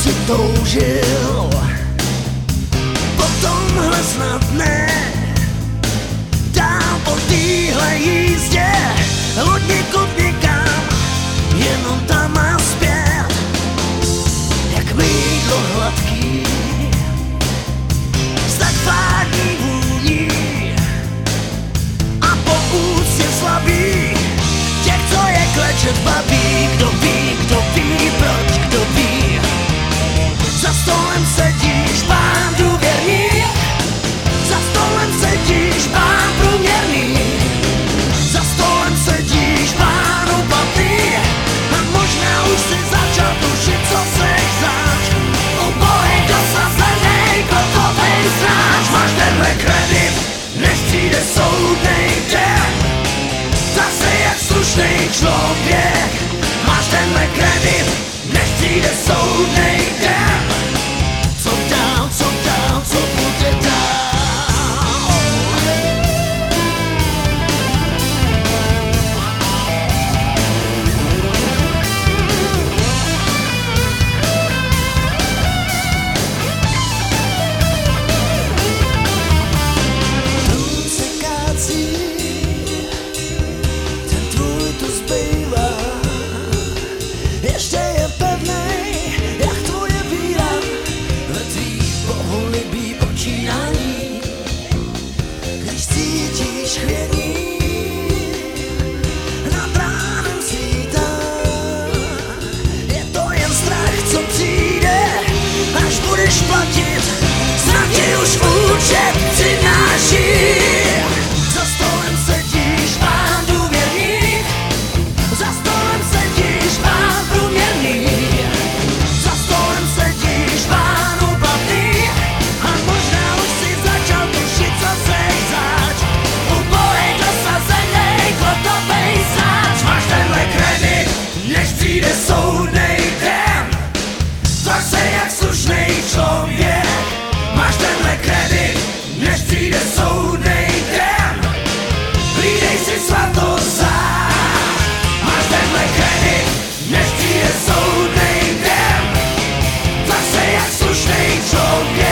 si toužil. Po tomhle snad ne Wiecznej żądnie Stracisz uciec Niech jest sołnej dem se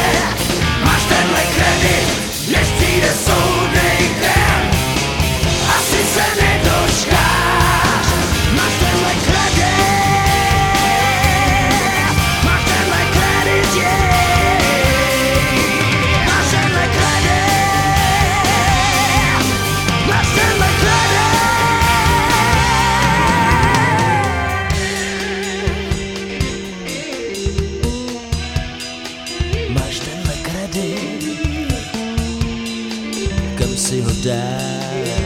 die.